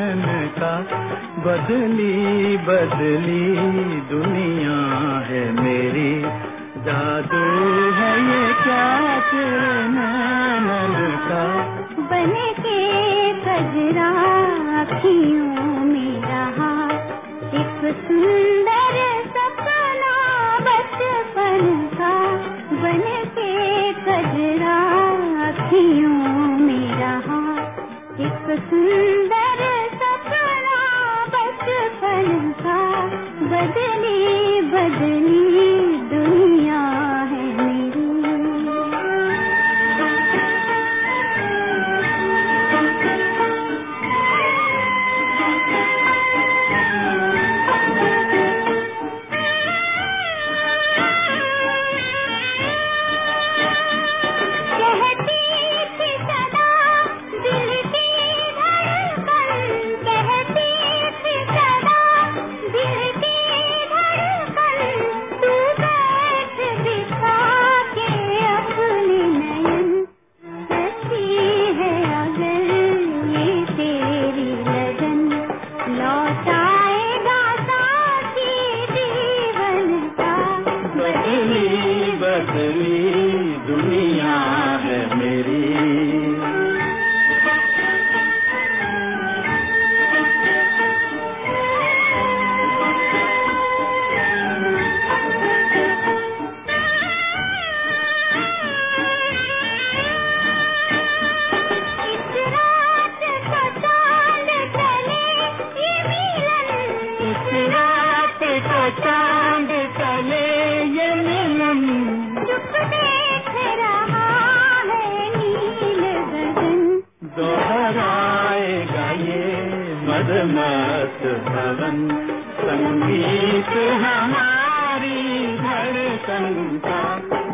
नैनन का बदली बदली दुनिया है मेरी। जादू है ये क्या तेरे नैनन का। बने के कजरा अखियों में एक सुंदर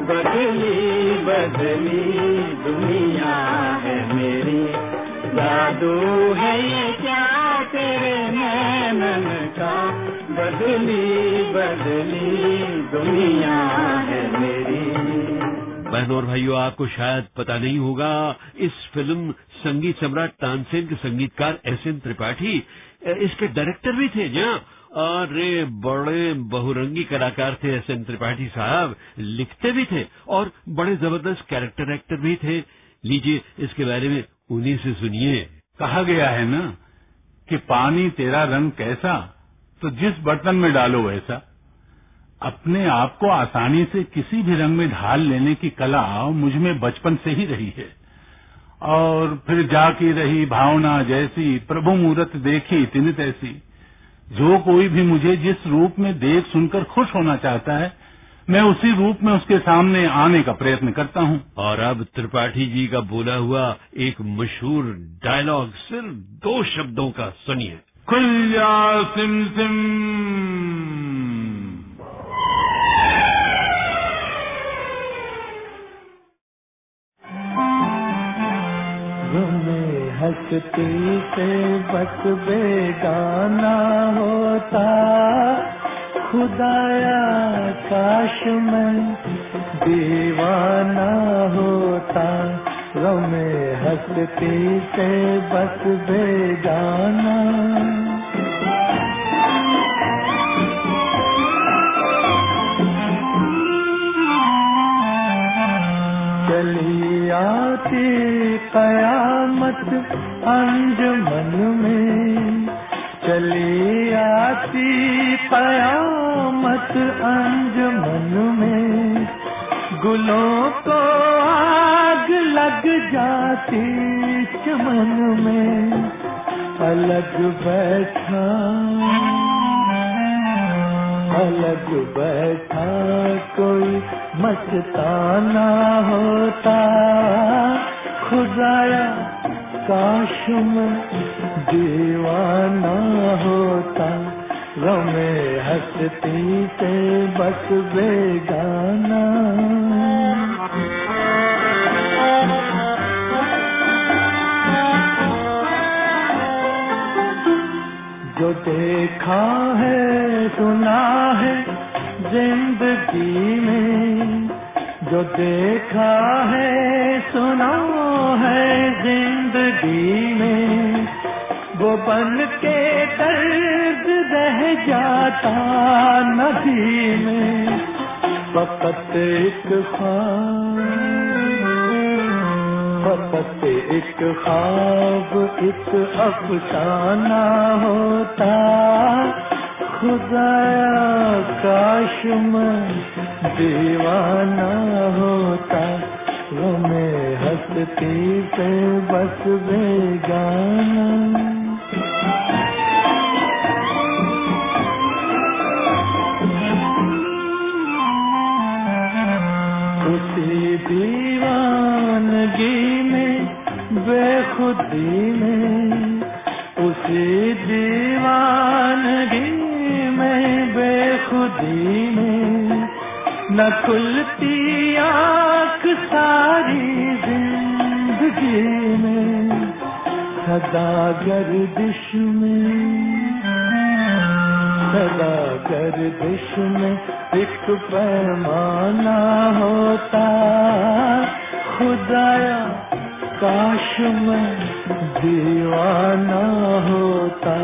बदली बदली बदली बदली दुनिया है मेरी। भाइयों, आपको शायद पता नहीं होगा, इस फ़िल्म संगीत सम्राट तानसेन के संगीतकार एस एन त्रिपाठी इसके डायरेक्टर भी थे जहाँ अरे बड़े बहुरंगी कलाकार थे एस एन त्रिपाठी साहब। लिखते भी थे और बड़े ज़बरदस्त कैरेक्टर एक्टर भी थे। लीजिए, इसके बारे में उन्हीं से सुनिए। कहा गया है ना कि पानी तेरा रंग कैसा तो जिस बर्तन में डालो वैसा। अपने आप को आसानी से किसी भी रंग में ढाल लेने की कला मुझमें बचपन से ही रही है। और फिर जाकी रही भावना जैसी, प्रभु मूरत देखी तिन तैसी। जो कोई भी मुझे जिस रूप में देख सुनकर खुश होना चाहता है मैं उसी रूप में उसके सामने आने का प्रयत्न करता हूँ। और अब त्रिपाठी जी का बोला हुआ एक मशहूर डायलॉग सिर्फ़ दो शब्दों का सुनिए। खुल जा सिम सिम। हंसती से बस बेगाना होता। खुदाया काश मैं दीवाना होता। गमे हंसती से बस बेगाना चली आती कयामत अंजमन में चली आती कयामत अंजमन में। गुलों को आग लग जाती चमन में। अलग बैठा अलग बैठा कोई मस्ताना होता। खुदाया काश मैं दीवाना होता गमे हसती पे बस बेगाना। जो देखा है, सुना है ज़िंदगी में, जो देखा है, सुना है ज़िंदगी में, वो बन के दर्द रह जाता नदी में। फकत एक फकत एक ख्वाब एक अफसाना होता। खुदाया काश मैं दीवाना होता। मैं हंसती से बस बेगाना पैमाना होता। खुदाया, काश मैं दीवाना होता।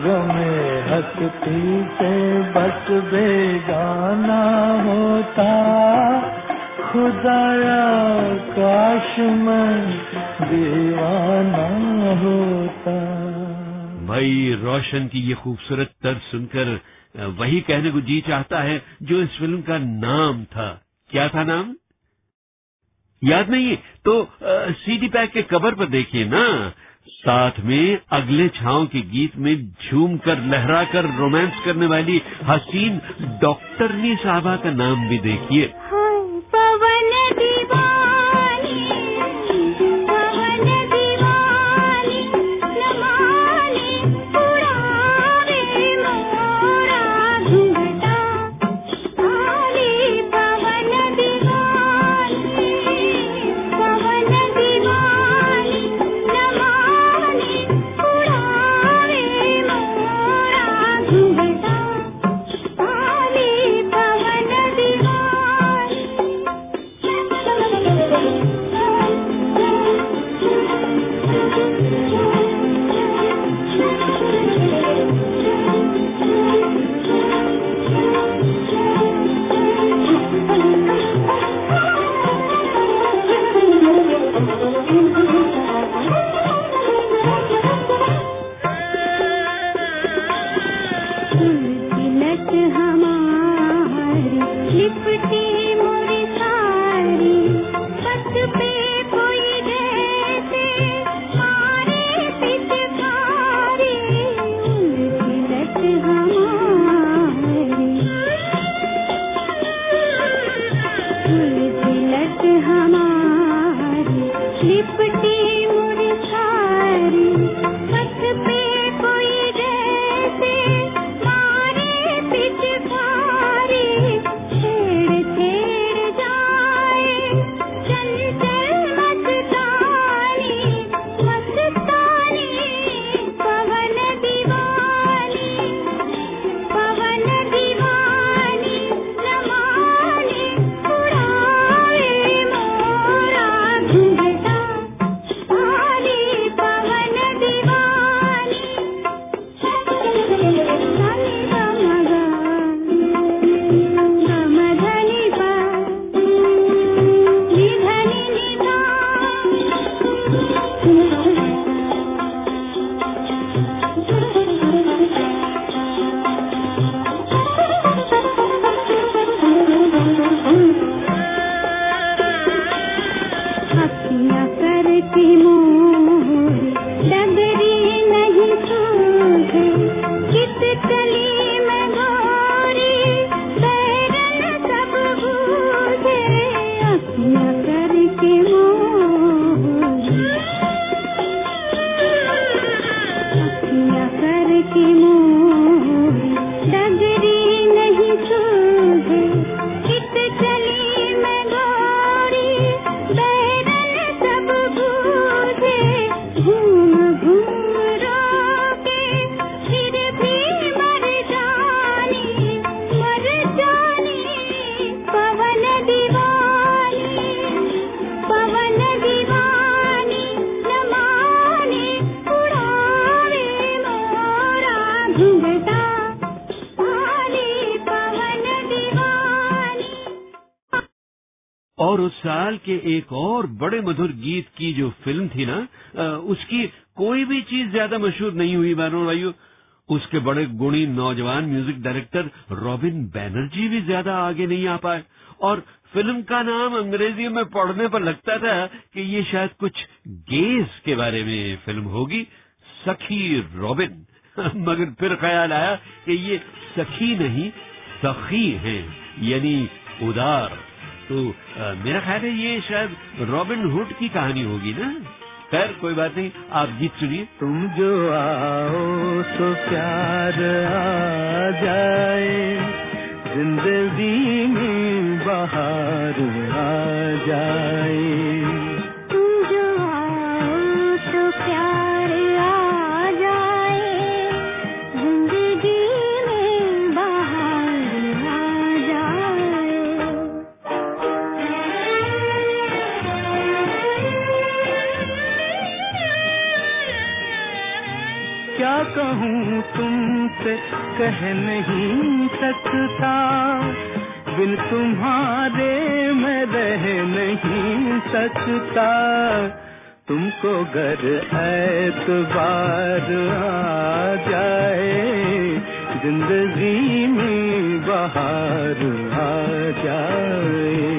गमे हंसती से बस बेगाना होता। खुदाया, काश मैं दीवाना होता। भाई, रोशन की ये खूबसूरत तर्ज सुनकर वही कहने को जी चाहता है जो इस फ़िल्म का नाम था। क्या था नाम? याद नहीं है? तो सीडी पैक के कवर पर देखिए ना। साथ में अगले छाव के गीत में झूम कर, लहरा कर, रोमांस करने वाली हसीन डॉक्टरनी साहबा का नाम भी देखिए। ti और उस साल के एक और बड़े मधुर गीत की जो फ़िल्म थी ना उसकी कोई भी चीज़ ज़्यादा मशहूर नहीं हुई, बहनों भाइयों। उसके बड़े गुणी नौजवान म्यूज़िक डायरेक्टर रॉबिन बैनर्जी भी ज़्यादा आगे नहीं आ पाए। और फ़िल्म का नाम अंग्रेज़ी में पढ़ने पर लगता था कि ये शायद कुछ गेस के बारे में फ़िल्म होगी, सखी रॉबिन। मगर फिर ख्याल आया कि ये सखी नहीं, सखी है, यानी उदार। तो आ, मेरा ख्याल है ये शायद रॉबिन हुड की कहानी होगी ना? खैर कोई बात नहीं आप गीत सुनिए। तुम जो आओ तो प्यार आ जाए। ज़िंदगी में बाहर आ जाए। तुमसे कह नहीं सकता। बिन तुम्हारे मैं रह नहीं सकता। तुमको घर ऐतबार आ जाए, ज़िंदगी में बाहर आ जाए।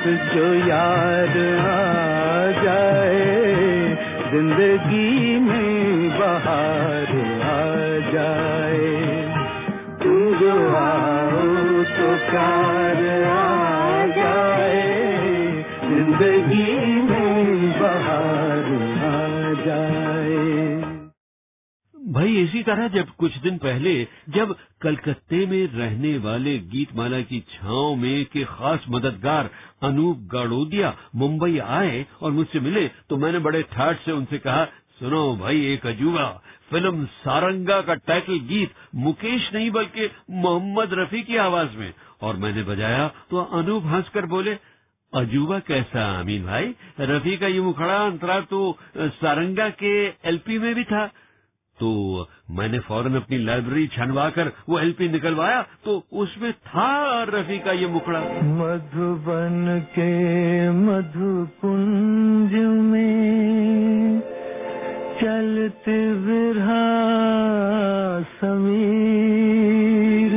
किस्मत जो भाई इसी तरह जब कुछ दिन पहले, जब कलकत्ते में रहने वाले गीतमाला की छांव में के खास मददगार अनूप गाड़ोदिया मुंबई आए और मुझसे मिले तो मैंने बड़े ठाठ से उनसे कहा, सुनो भाई एक अजूबा, फ़िल्म सारंगा का टाइटल गीत मुकेश नहीं बल्कि मोहम्मद रफी की आवाज़ में। और मैंने बजाया तो अनूप हंसकर बोले, अजूबा कैसा अमीन भाई? रफी का ये मुखड़ा अंतरा तो सारंगा के एलपी में भी था। तो मैंने फ़ौरन अपनी लाइब्रेरी छनवा कर वो एलपी निकलवाया तो उसमें था रफी का ये मुखड़ा। मधुबन के मधुकुंज में चलते बिरहा समीर,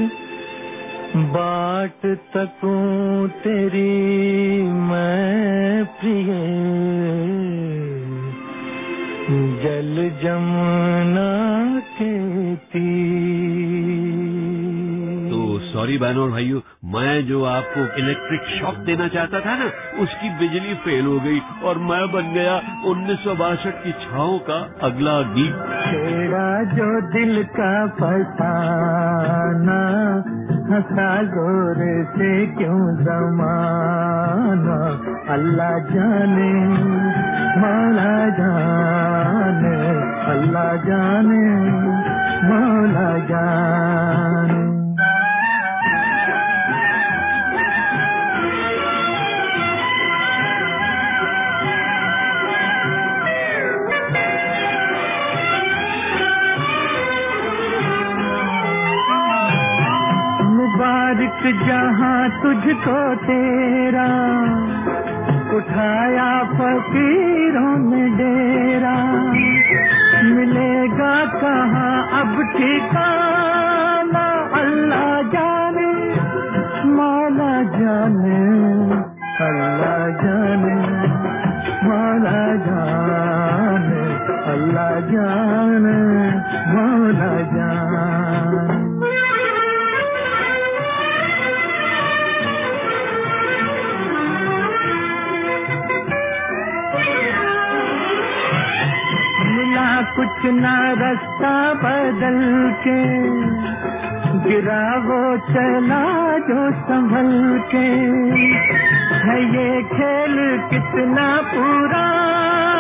बाट तकूं तेरी मैं प्रिय जल जमुना के तीर तो सॉरी बहनों और भाइयों मैं जो आपको इलेक्ट्रिक शॉक देना चाहता था ना उसकी बिजली फेल हो गई और मैं बन गया उन्नीस सौ बासठ की छाओ का अगला गीत। तेरा जो दिल का फसाना हंसा ज़ोर से क्यों जमाना? अल्लाह जाने मौला जाने अल्लाह जाने मौला जाने। मुबारक जहाँ तुझको तेरा उठाया फकीरों में डेरा। मिलेगा कहाँ अब ठिकाना अल्लाह जाने मौला जाने। कुछ ना रास्ता बदल के, गिरा वो चला जो संभल के। है ये खेल कितना पुराना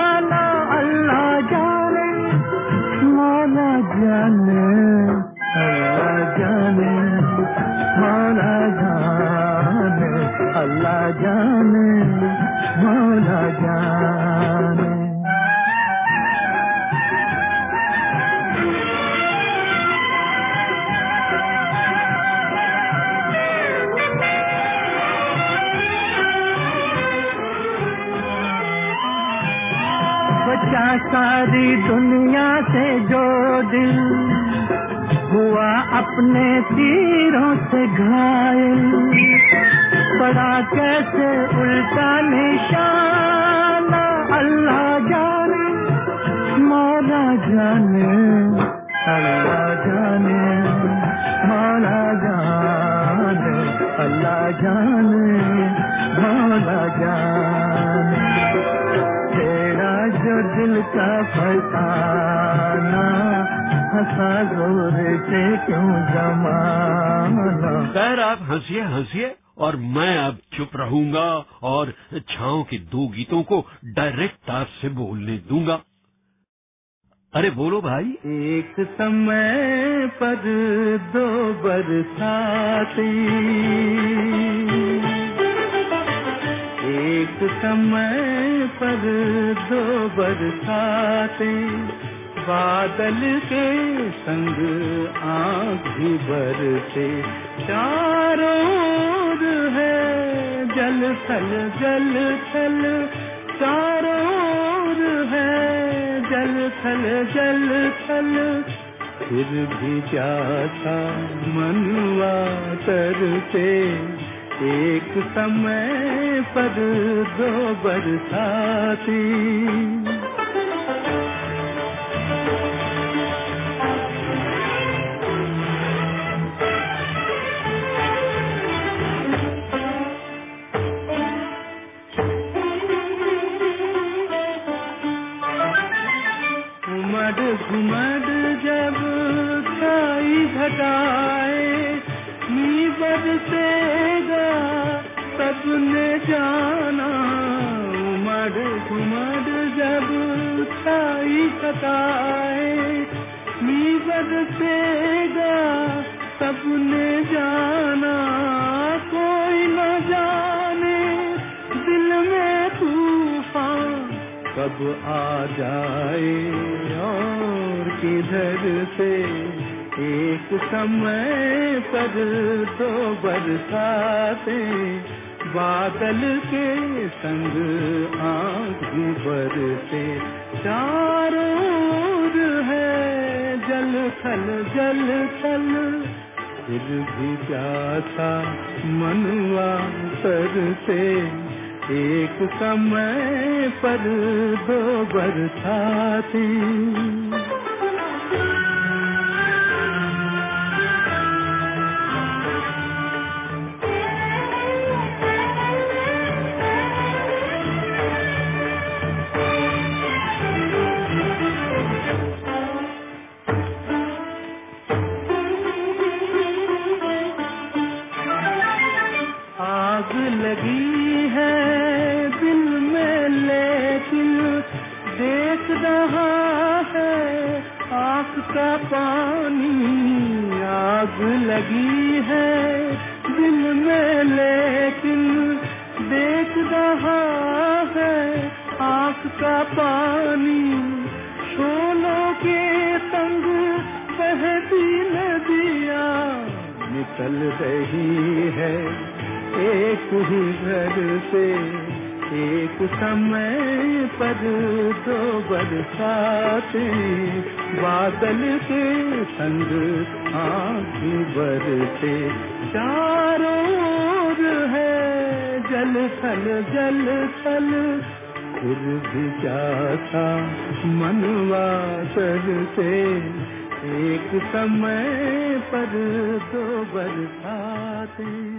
तीरों से घायल। पड़ा कैसे उल्टा निशाना, अल्लाह जाने, मौला जाने, अल्लाह जाने, मौला जाने, अल्लाह जाने, मौला जाने। तेरा जो दिल का फसाना हंसा ज़ोर से क्यों जमाना? खैर आप हंसिए हंसिए और मैं अब चुप रहूँगा और छाओ के दो गीतों को डायरेक्ट तार से बोलने दूँगा। अरे बोलो भाई। एक समय पर दो बरसाती एक समय पर दो बरसाते बादल के संग आँख भी बरसे। चारों है जल थल जल थल चारों है जल थल जल थल फिर भी जाता मनुआ तरसे एक समय पर दो बरसाती घुमड़ जब छाई घटाए मी बरसेगा सबने जाना। उमड़ घुमड़ जब छाई घटाए मी बरसेगा सबने जाना। कोई न जाने दिल में तूफ़ान कब आ जाए। किधर से एक समय पर दो बरसाते बादल के संग आँख भी बरसे। चारों है जल थल जल थल। फिर भी प्यासा मनुआ तर से एक समय पर दो बरसाती। का पानी, आग लगी है। दिल में लेकिन देख रहा है आँख का पानी। शोलों के तंग बहती नदिया निकल रही है, एक ही घर से। एक समय पर दो बरसाते बादल के संग आँख बरसे चारों है जल थल जल थल। फिर भी जाता मनवा सर से? एक समय पर दो बरसाते।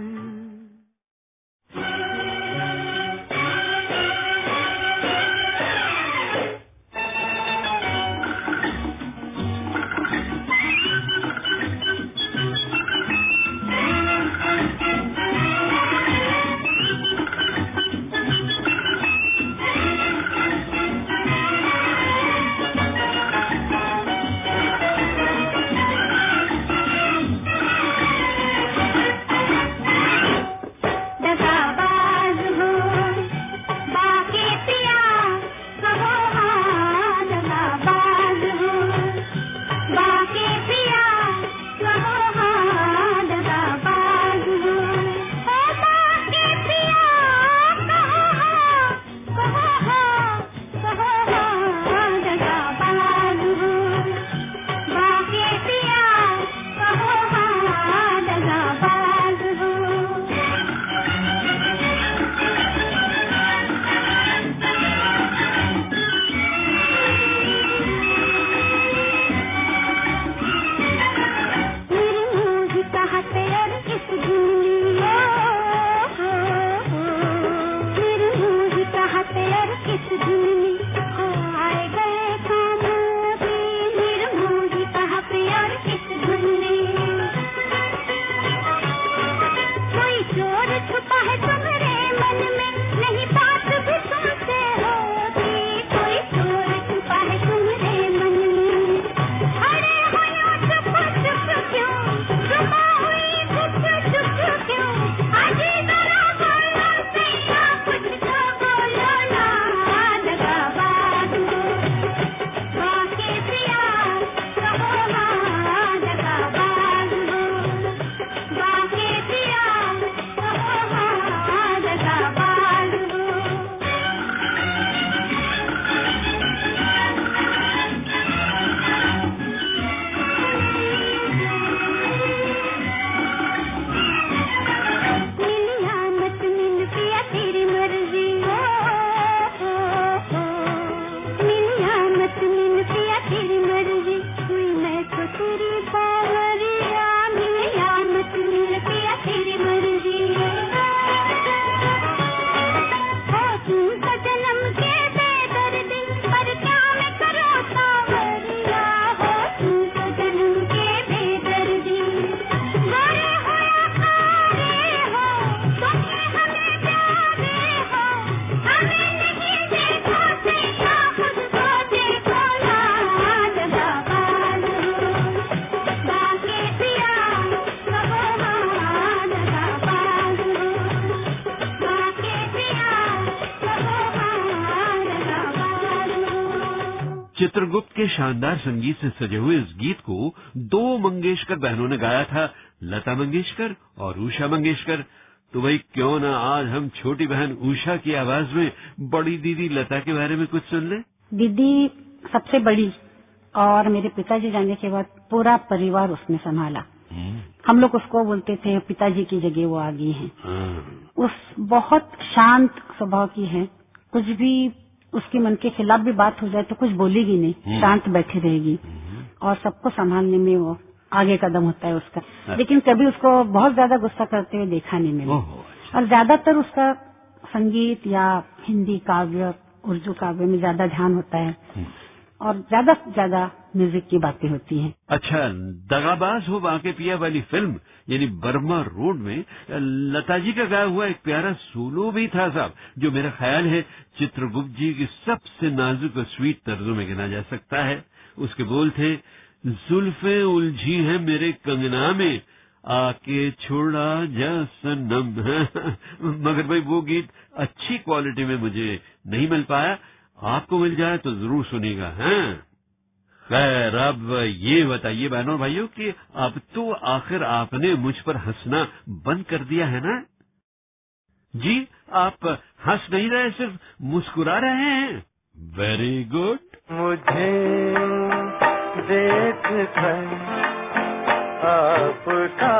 शानदार संगीत से सजे हुए इस गीत को दो मंगेशकर बहनों ने गाया था लता मंगेशकर और उषा मंगेशकर। तो भाई क्यों ना आज हम छोटी बहन उषा की आवाज़ में बड़ी दीदी लता के बारे में कुछ सुन ले? दीदी सबसे बड़ी और मेरे पिताजी जाने के बाद पूरा परिवार उसने संभाला। हम लोग उसको बोलते थे पिताजी की जगह वो आ गई हैं। हाँ। उस बहुत शांत स्वभाव की है। कुछ भी उसके मन के खिलाफ भी बात हो जाए तो कुछ बोलेगी नहीं शांत बैठी रहेगी। और सबको संभालने में वो आगे कदम होता है उसका। लेकिन कभी उसको बहुत ज़्यादा गुस्सा करते हुए देखा नहीं मैंने। और ज़्यादातर उसका संगीत या हिंदी काव्य उर्दू काव्य में ज़्यादा ध्यान होता है। और ज़्यादा से ज़्यादा म्यूज़िक की बातें होती हैं। अच्छा दगाबाज हो बाके पिया वाली फ़िल्म, यानी बर्मा रोड में, लता जी का गाया हुआ एक प्यारा सोलो भी था साहब, जो मेरा ख्याल है चित्रगुप्त जी की सबसे नाजुक और स्वीट तर्जों में गिना जा सकता है। उसके बोल थे, जुल्फे उलझी है मेरे कंगना में, आके छोड़ा जा सनम। मगर भाई, वो गीत अच्छी क्वालिटी में मुझे नहीं मिल पाया। आपको मिल जाए तो ज़रूर सुनेगा हैं। खैर अब ये बताइए बहनों भाइयों कि अब तो आखिर आपने मुझ पर हंसना बंद कर दिया है ना? जी, आप हंस नहीं रहे, सिर्फ़ मुस्कुरा रहे हैं। वेरी गुड मुझे देख आपका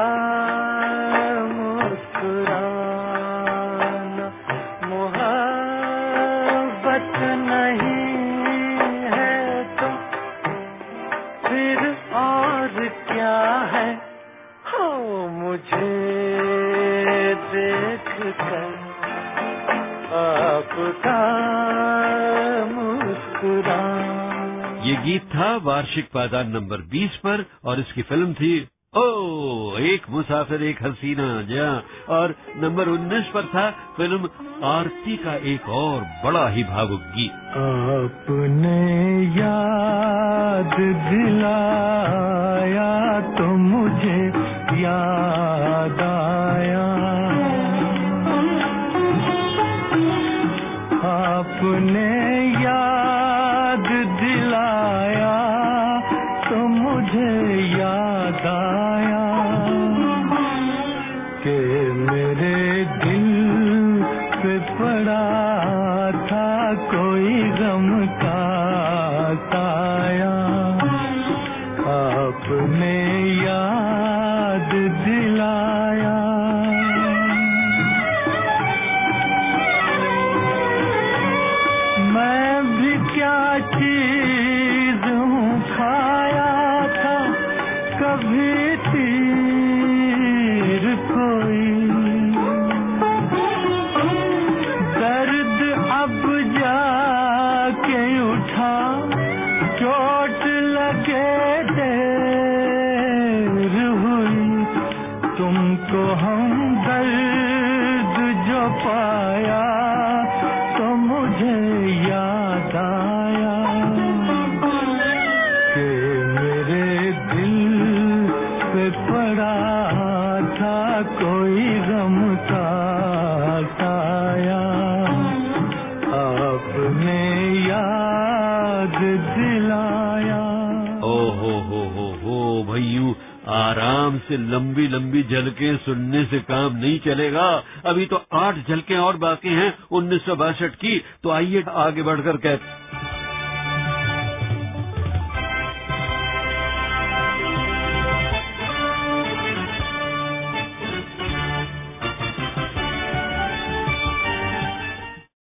था वार्षिक पायदान नंबर 20 पर, और इसकी फ़िल्म थी, ओ, एक मुसाफिर, एक हसीना, जहाँ, और नंबर 19 पर था फ़िल्म आरती का एक और बड़ा ही भावुक गीत। आपने याद दिलाया तो मुझे याद झलकें सुनने से काम नहीं चलेगा। अभी तो आठ झलके और बाकी हैं, उन्नीस सौ बासठ की। तो आइए आगे बढ़कर कह